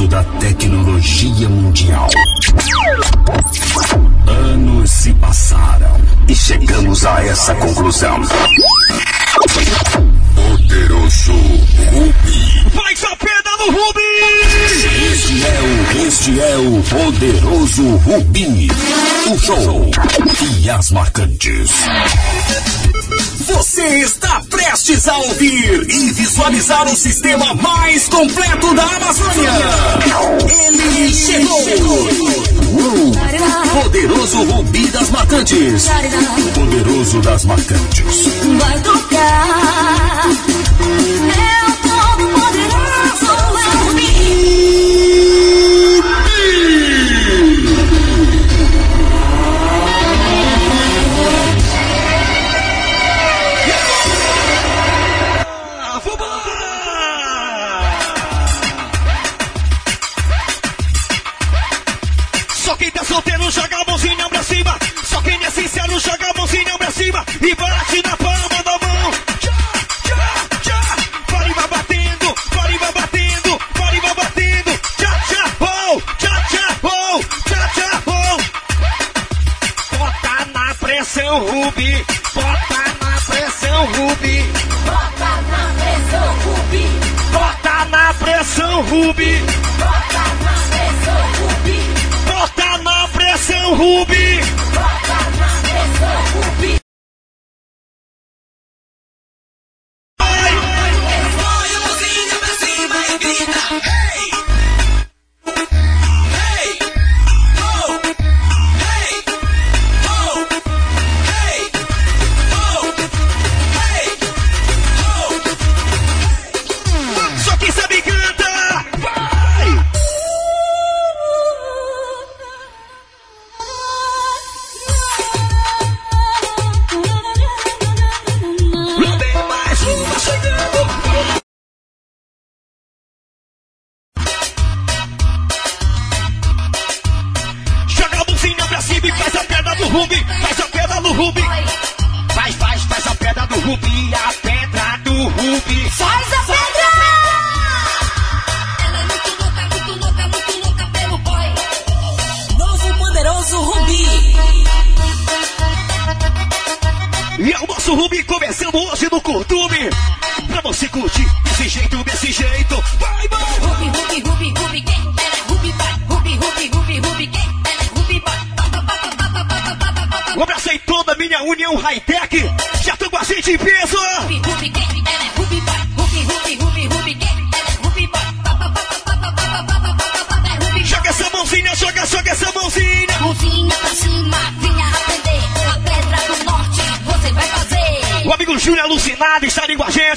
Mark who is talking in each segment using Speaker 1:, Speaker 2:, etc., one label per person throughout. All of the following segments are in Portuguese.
Speaker 1: da tecnologia mundial. Anos se passaram e chegamos a essa conclusão. Poderoso Rubi.
Speaker 2: Faz a pedra no Rubi!
Speaker 1: Este é o, este é o Poderoso Rubi. O show e as marcantes. Você está prestes a ouvir e visualizar o sistema mais completo da Amazônia. Ele chegou. Uh, poderoso Rubi das Marcantes. O poderoso das Marcantes.
Speaker 3: Vai tocar.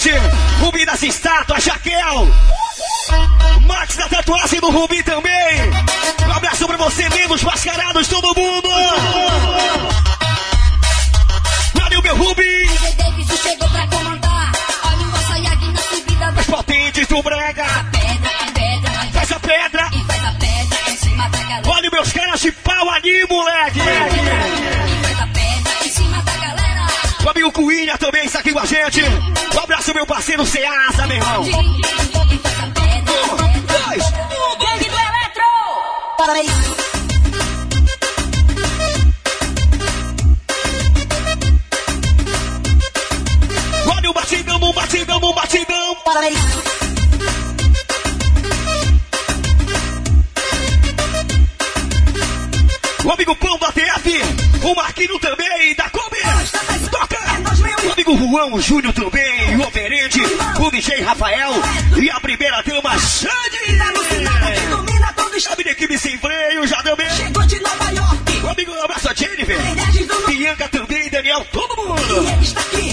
Speaker 2: Gente.
Speaker 3: Rubi
Speaker 2: das estátuas, Jaquel. Max da tatuagem do Rubi também. Um abraço pra você, lindos, mascarados, todo mundo. Valeu, meu Rubi.
Speaker 3: Chegou comandar. Olha o subida da
Speaker 2: As potentes do Brega.
Speaker 3: pedra, pedra,
Speaker 2: Faz a pedra.
Speaker 3: e faz a pedra galera.
Speaker 2: Olha meus caras de pau ali, moleque. O Coelha também está aqui com a gente. Um abraço, meu parceiro Ceasa, meu irmão. Um, dois.
Speaker 3: O gangue do Eletro! Parabéns!
Speaker 2: Olha o batidão, o batidão, o batidão.
Speaker 3: Parabéns!
Speaker 2: O amigo Pão da TF. O Marquinho também, da Kombi. O amigo Juan Júnior também. O operante. O DJ Rafael. E a primeira dama, Xande.
Speaker 4: Domina todo
Speaker 2: A equipe sem freio já também.
Speaker 4: Chegou de Nova York.
Speaker 2: O amigo, um abraço a Jennifer. Bianca também, Daniel, todo
Speaker 4: E
Speaker 2: mundo.
Speaker 4: ele está aqui.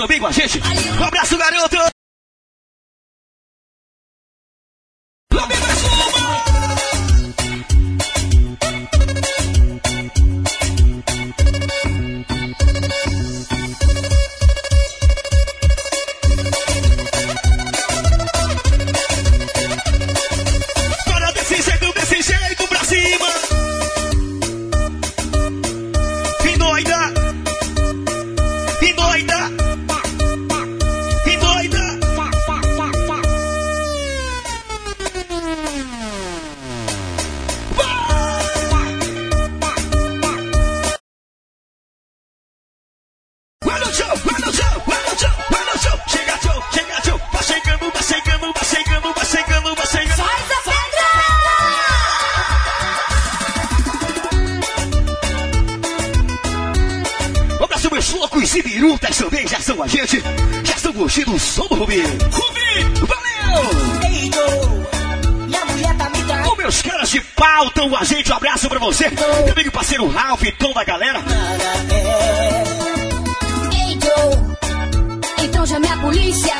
Speaker 2: Também
Speaker 3: com
Speaker 2: a gente. Um abraço, garoto. Já curtindo o som do Rubi. Rubi, valeu!
Speaker 4: Ei, minha mulher tá me traindo.
Speaker 2: Ô, meus caras de pau com a gente. Um abraço pra você. Meu amigo parceiro Ralph e toda a galera.
Speaker 3: Ei, Joe, então chame a polícia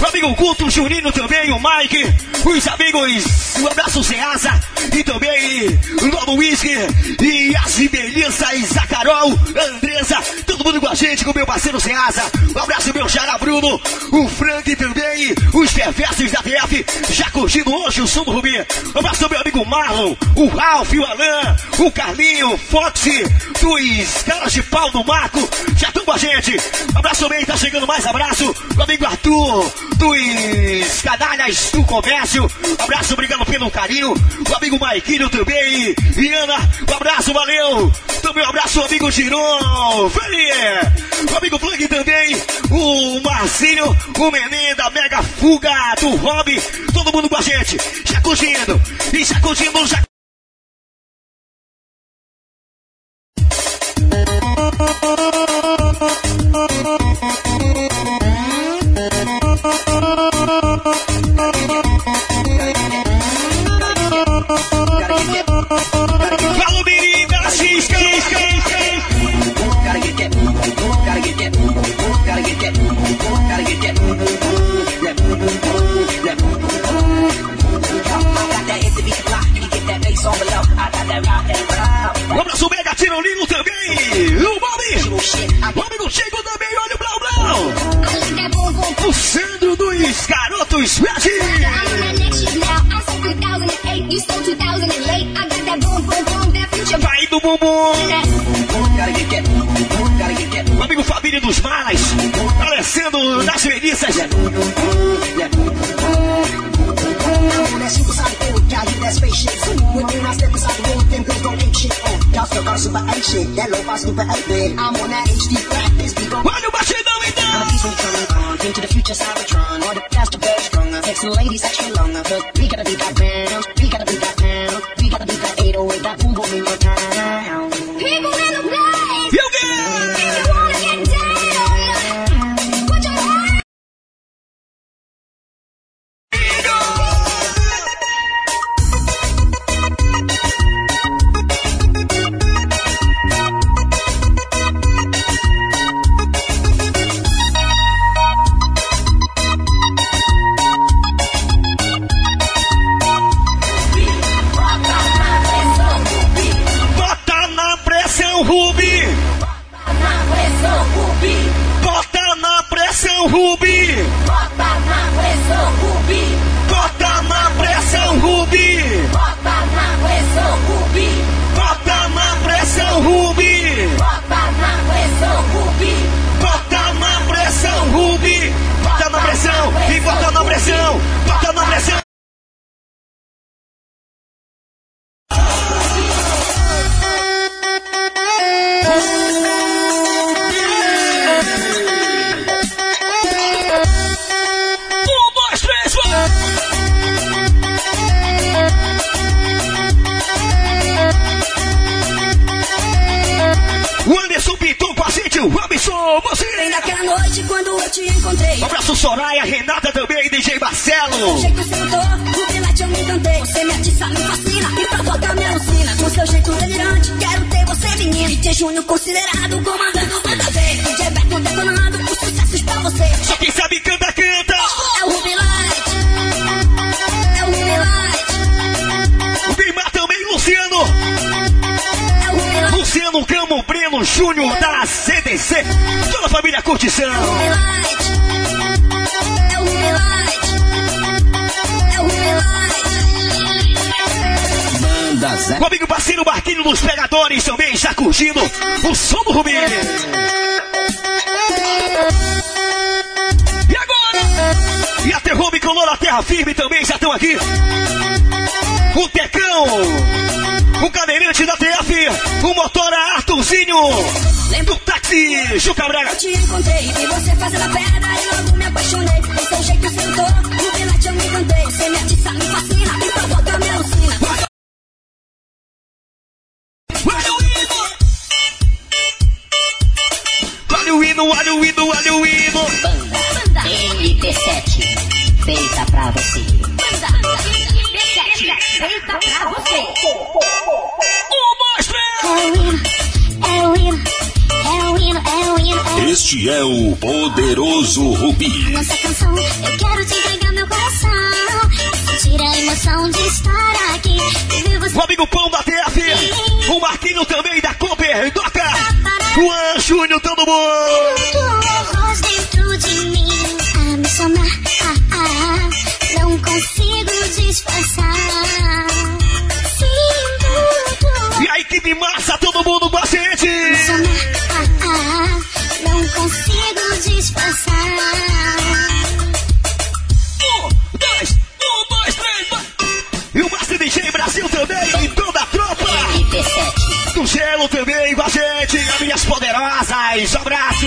Speaker 3: O
Speaker 2: amigo Guto, o Juninho também, o Mike. Os amigos, um abraço Ceasa. E também o Novo Whisky. E as Melissas, a Carol, a Andresa. Todo mundo com a gente, com meu parceiro Ceasa. Um abraço, meu Xará Bruno. O Frank também. Os perversos da TF. Já curtindo hoje o som do Rubi. Um abraço, meu amigo Marlon. O Ralph, o Alan. O Carlinho, o Foxy. Dos caras de pau do Marco. Já estão com a gente. Um abraço também, tá chegando mais abraço. O amigo Arthur. Dos canalhas do comércio. Um abraço, obrigado pelo carinho. O amigo Maiquinho também. E Ana, um abraço, valeu. Também um abraço, amigo Giron. Feliz. O amigo Flank também. O Marcinho, o Neném da Mega Fuga do Hobby. Todo mundo com a gente. Curtindo. E curtindo, já Fala, Um abraço mega Tirolino também. O Bob. O Chico também,
Speaker 3: like shit. That
Speaker 4: low pass super epic. I'm on that HD practice. People, Why do
Speaker 2: my shit going down?
Speaker 4: I'm a peaceful coming on. Think the future, Cybertron. All the past,
Speaker 3: the best,
Speaker 2: stronger. Text the ladies, I DJ
Speaker 3: é Júnior considerado comandando manda ver. DJ Beto detonando os sucessos pra você.
Speaker 2: Só quem sabe canta, canta.
Speaker 3: É o Ruby Light. É o Ruby Light.
Speaker 2: Primar também, Luciano.
Speaker 3: É
Speaker 2: Luciano Camo Breno Júnior da CDC. Toda a família curtição.
Speaker 3: É o Ruby Light. É o Ruby É
Speaker 1: o Ruby Manda,
Speaker 2: O amigo parceiro bar batendo nos pegadores também, sacudindo o som do Rubinho. E agora? E a Terrome Color, a Terra Firme também já estão aqui. O Tecão, o cadeirante da TF, o motora Arthurzinho. Lembro do táxi, Juca Braga.
Speaker 3: Eu te encontrei, e você fazendo a pedra, eu logo me apaixonei. O seu jeito sentou, no bilhete eu me encantei. Você me atiça, me fascina, me
Speaker 2: provoca, também. Aruíno, Aruíno, Aruíno.
Speaker 3: Banda
Speaker 5: MT7, feita pra você.
Speaker 3: Banda MT7, feita pra você.
Speaker 5: É o hino, é o hino, é o é o. É
Speaker 1: este é o poderoso Rubi.
Speaker 5: Nossa canção, eu quero te entregar meu coração. Tira a emoção de estar aqui.
Speaker 2: O amigo Pão da TF, o Marquinho também da Cooper, do Júnior, todo mundo!
Speaker 5: mais.
Speaker 2: Um abraço.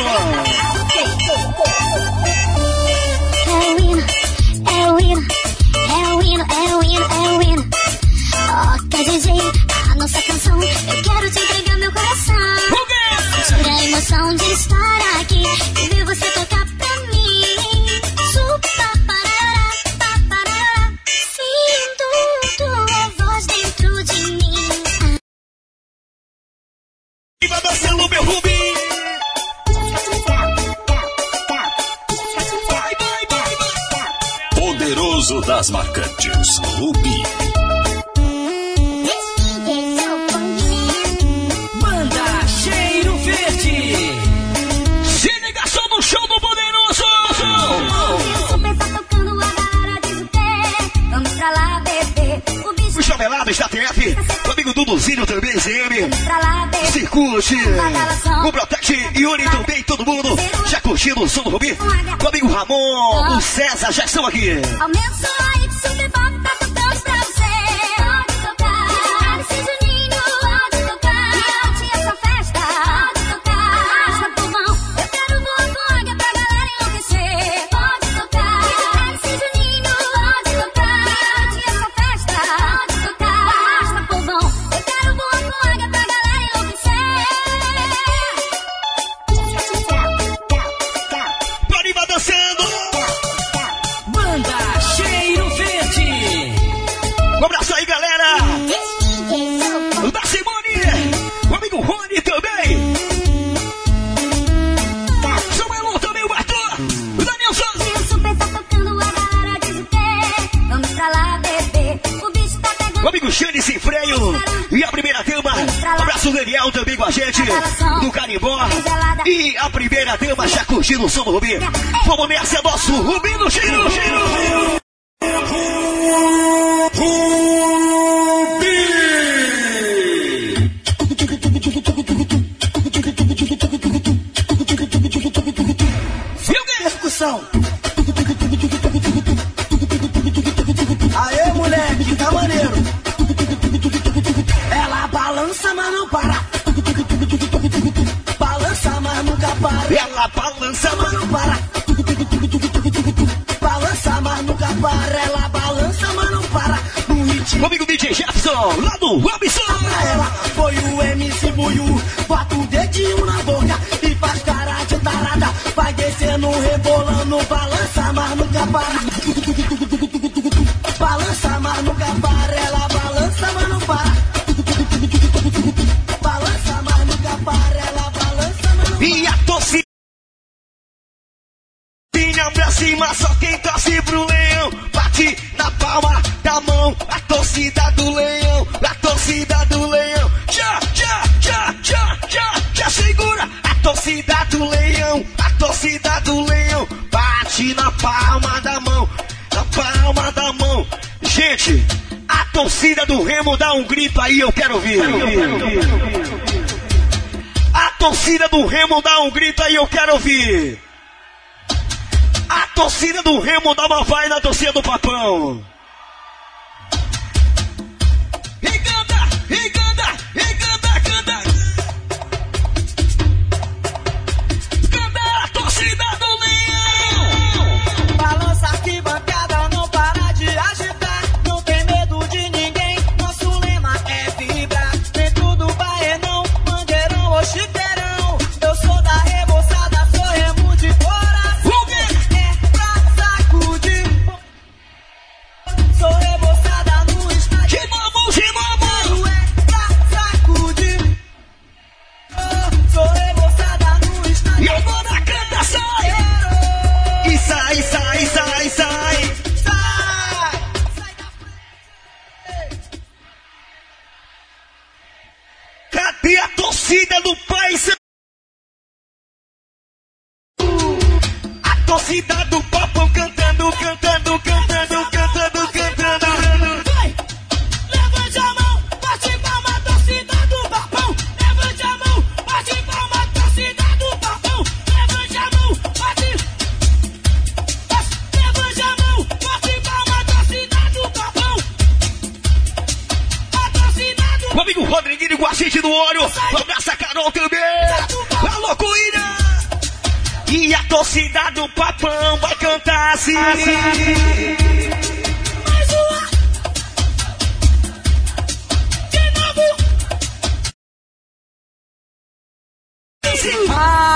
Speaker 2: Produção do
Speaker 3: Rubinho. Vamos
Speaker 2: nessa, é nosso Rubinho no giro, giro.
Speaker 6: Viu discussão? É Aê, moleque, tá maneiro. Ela balança, mas não para. Para.
Speaker 2: Ela balança,
Speaker 6: mas não para. Balança, mas nunca para. Ela balança, mas não para. No ritmo
Speaker 2: Comigo DJ Jefferson, lá do Robinson.
Speaker 6: pra ela foi o MC Buiu. Bota o dedinho na boca e faz cara de tarada. Vai descendo, rebolando, balança, mas nunca para. Balança, mas nunca para.
Speaker 2: Cima, só quem torce pro leão. Bate na palma da mão, a torcida do leão, a torcida do leão. Já, já, já, já, já, já segura. A torcida do leão, a torcida do leão. Bate na palma da mão, na palma da mão. Gente, a torcida do Remo dá um grito aí, eu quero ouvir. A torcida do Remo dá um grito aí, eu quero ouvir. A torcida do Remo dá uma vai na torcida do Papão.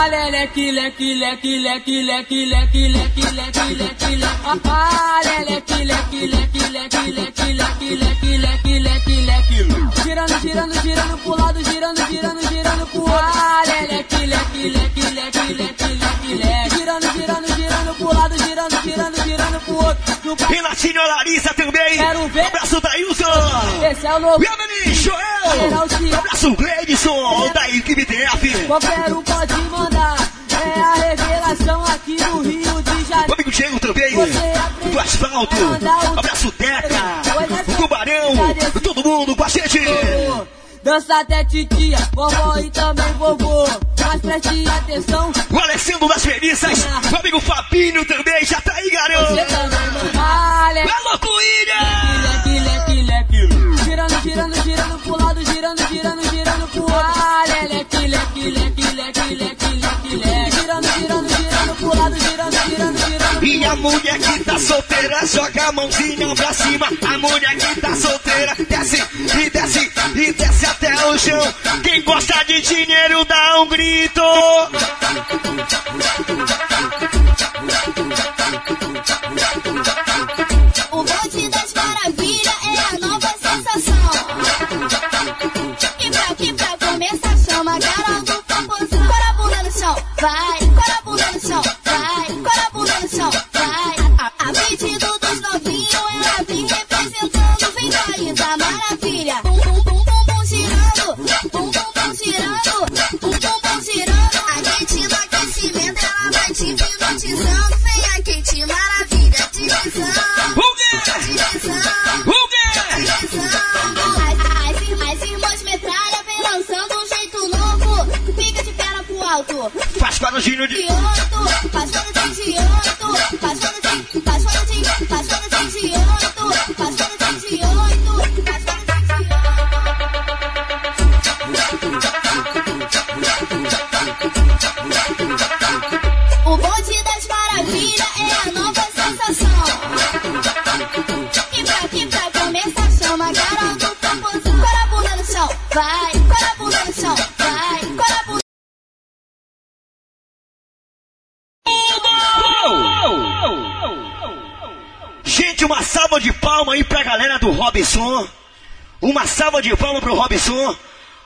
Speaker 7: Leleque, leque, leque, leque, leque, leque, leque, leque, leque, leque. Ah, leleque, leque, leque, leque, leque, leque, leque, leque, leque, leque. Girando, girando, girando pro lado, girando, girando, girando pro leleque, leque, leque, leque, leque, leque, leque. Girando, girando
Speaker 2: Renatinho Larissa também.
Speaker 7: Quero ver.
Speaker 2: Um abraço da Ilson.
Speaker 7: Esse é o novo.
Speaker 2: E a menina Joel. Um abraço Gleidson da equipe TF.
Speaker 7: Qualquer um pode mandar. É a revelação aqui no Rio de
Speaker 2: O
Speaker 7: Janeiro.
Speaker 2: amigo Diego também. Do asfalto. Um abraço Teca.
Speaker 7: Dança até titia, vovó e também vovô. Mas preste atenção,
Speaker 2: O Alessandro das Felizas. O amigo Fabinho também já tá aí, garoto.
Speaker 7: você também não vale.
Speaker 2: É loucura.
Speaker 7: Leque, leque, leque. Girando, girando, girando pro lado, girando, girando, girando pro leque, leque, leque, leque, leque, leque, leque.
Speaker 2: E a mulher que tá solteira joga a mãozinha pra cima. A mulher que tá solteira desce e desce e desce até o chão. Quem gosta de dinheiro dá um grito.
Speaker 5: O bonde das maravilhas é a nova sensação. E pra que pra começar, chama Carol do Popozão. Cora a bunda no chão, vai.
Speaker 2: Robson. Uma salva de palma pro Robson.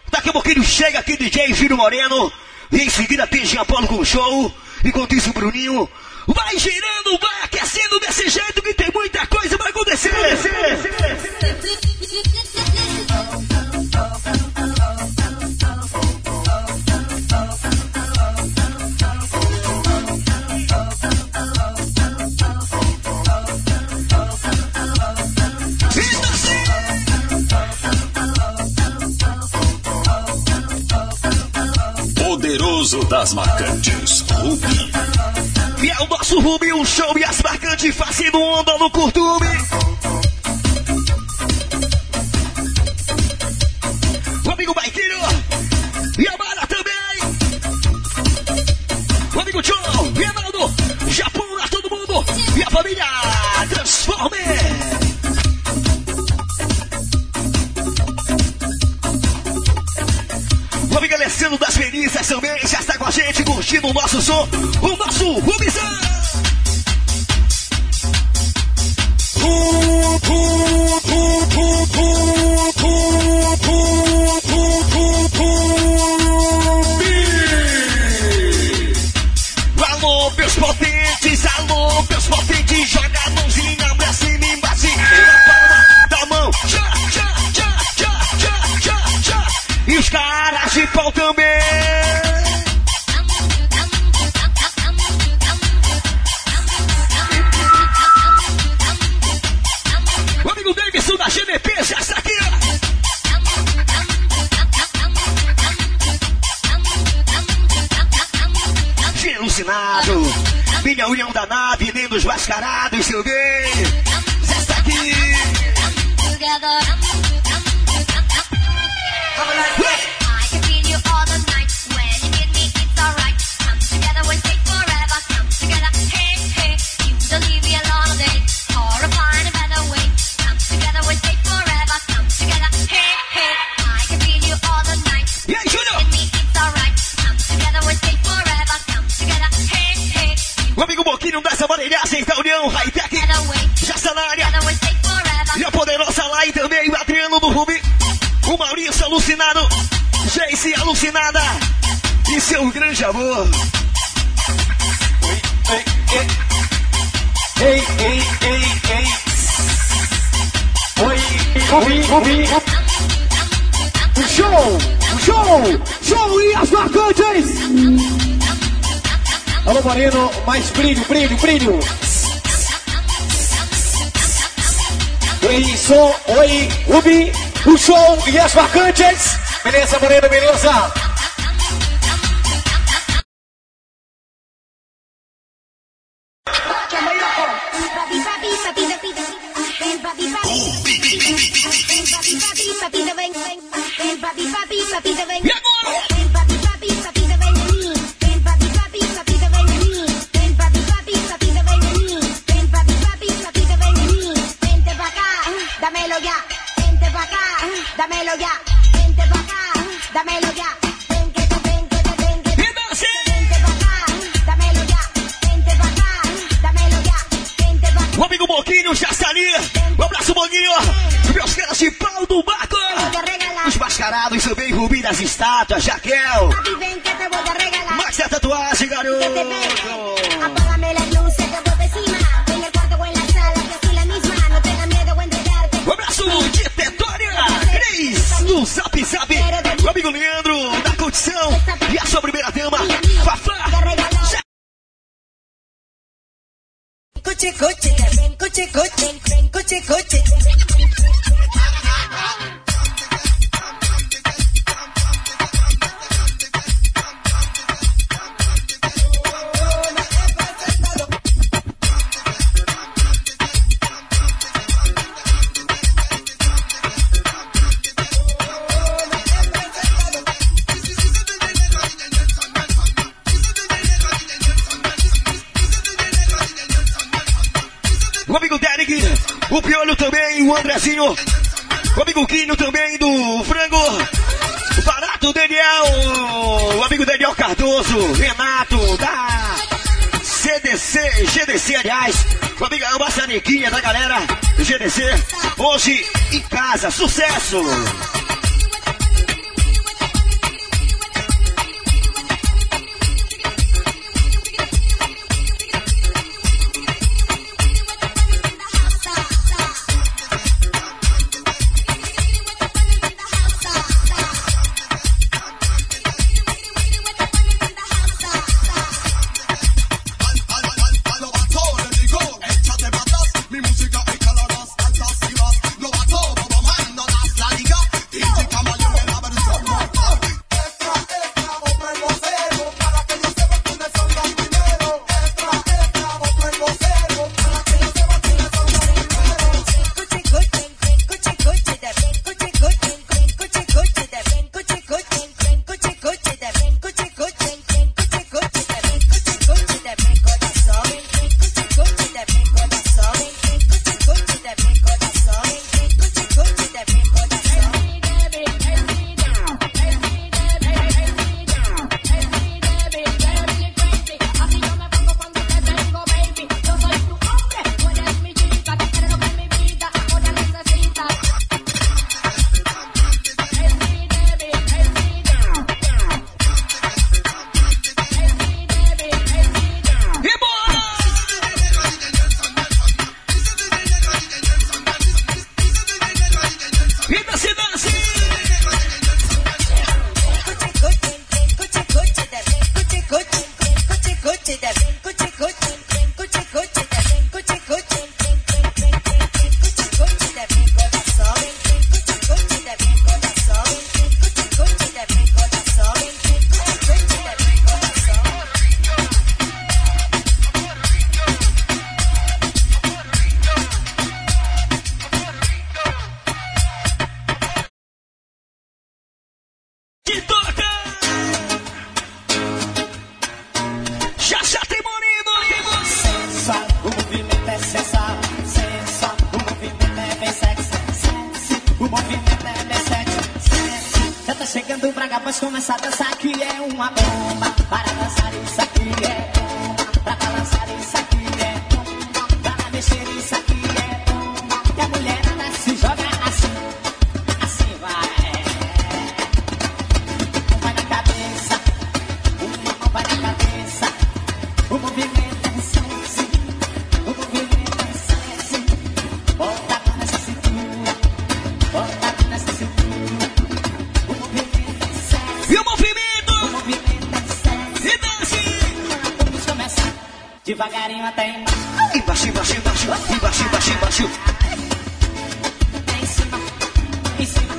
Speaker 2: Daqui a pouquinho chega aqui DJ Giro Moreno. E em seguida tem Jean Paulo com show. Enquanto isso, o Bruninho vai girando, vai aquecendo desse jeito que tem muita coisa pra acontecer. Então,
Speaker 1: Poderoso
Speaker 2: O amigo Boquinho dessa aparelhagem da União Hightech. Já está na área. E a poderosa e também o Adriano do Rubi. O Maurício alucinado. Jace alucinada. E seu grande amor.
Speaker 8: Ei, ei, ei, ei. Oi, Rubi, Rubi. Show, show, show e as marcantes. Alô, Moreno, mais brilho, brilho, brilho. Som, oi, Rubi, o show e as marcantes. Beleza, Moreno, beleza?
Speaker 2: E agora?
Speaker 9: Dámelo dámelo ya, vente pa' acá, dámelo ya, ven que te, ven que te, ven que te.
Speaker 2: Dance!
Speaker 9: Vente pa' acá, dámelo ya, vente pa' acá, dámelo ya, vente pa' acá.
Speaker 2: O amigo Boquinho já está ali. Um abraço, Boquinho. Meus caras de pau do Baco. Os mascarados também, Rubi das estátuas, Jaquel.
Speaker 9: papi, ven que te voy a regalar.
Speaker 2: Max da tatuagem, garoto. Curtição. E a sua primeira dama, Fafá.
Speaker 10: Cuchi cuchi, ven cuchi cuchi cuchi.
Speaker 2: O Piolho também, o Andrezinho. O amigo Quinho também do Frango. O Barato Daniel. O amigo Daniel Cardoso. Renato da CDC, GDC, aliás. O amigo a maçanequinha da galera GDC. Hoje em casa. Sucesso!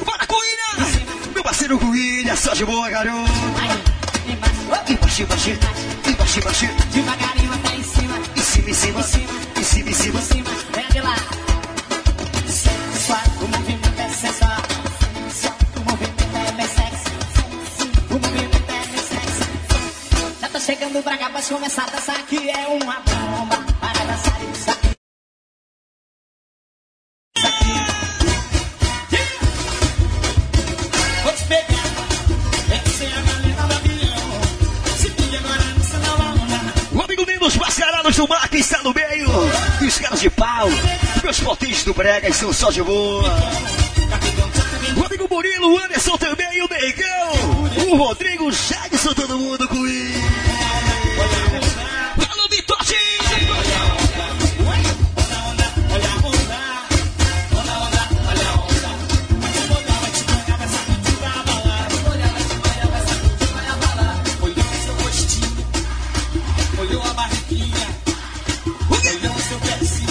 Speaker 2: Bora, Coelha! Meu parceiro Coelha, só de boa, garoto!
Speaker 6: embaixo,
Speaker 2: Embaixo, embaixo, embaixo,
Speaker 6: devagarinho até em cima,
Speaker 2: Em cima, em cima,
Speaker 6: em cima,
Speaker 2: em cima, em cima.
Speaker 6: em cima, vem de lá. Sensual, o movimento é sensual. O movimento é bem sexy. O movimento é bem sexy. Já tô chegando pra cá, pode começar a dançar que é uma bomba. Do
Speaker 2: Brega estão só de boa. O amigo Murilo, o Anderson também, o Negão. O Rodrigo, o Jadson, todo mundo com ele. Alô, Vitote!
Speaker 6: Olhou a barriguinha, olhou o seu pezinho,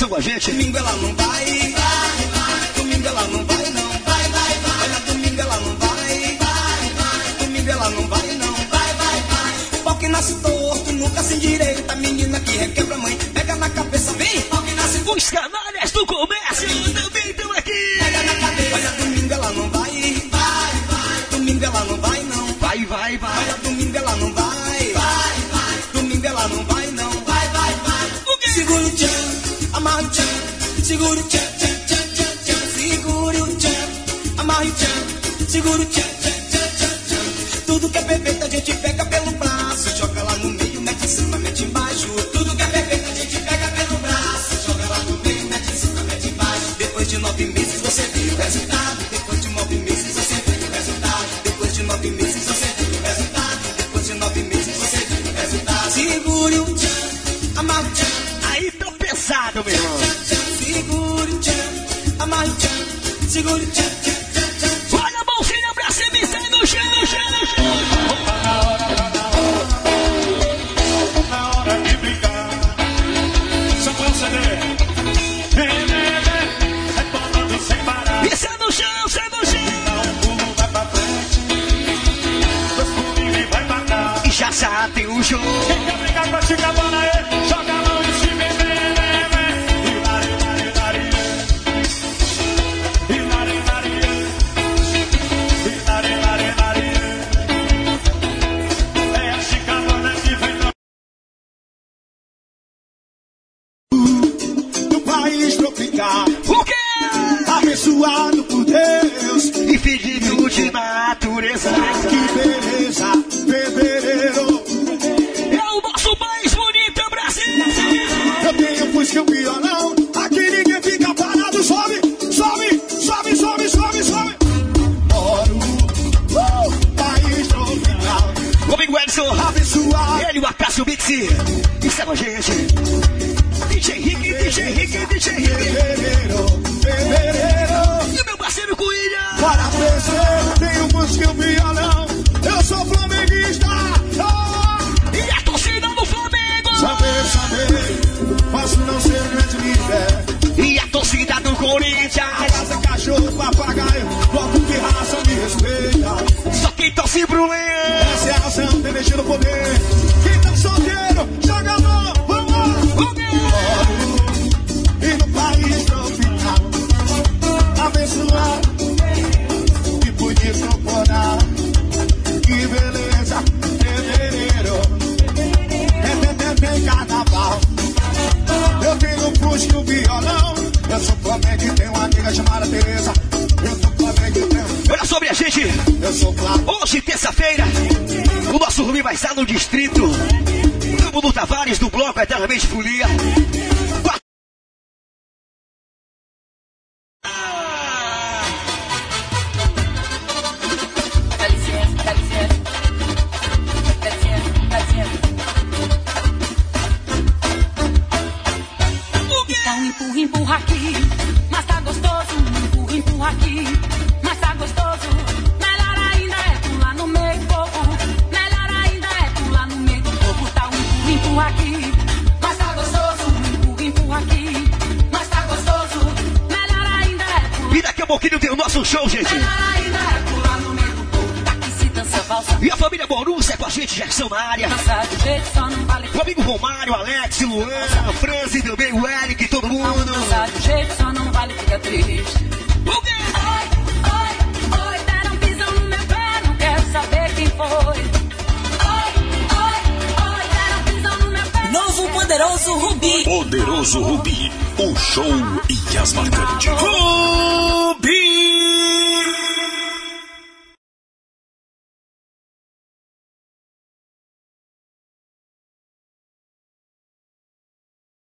Speaker 2: Dança com a gente.
Speaker 6: Domingo ela não vai, vai, vai. Domingo ela não vai, não. Vai, vai, vai. Olha, domingo ela não vai, vai, vai. Domingo ela não vai, não. Vai, vai, vai. O pau que nasce torto, nunca se endireita. Menina que requebra mãe, pega na cabeça, vem. O pau que nasce...
Speaker 2: Os
Speaker 11: Chiqui,
Speaker 2: chiqui.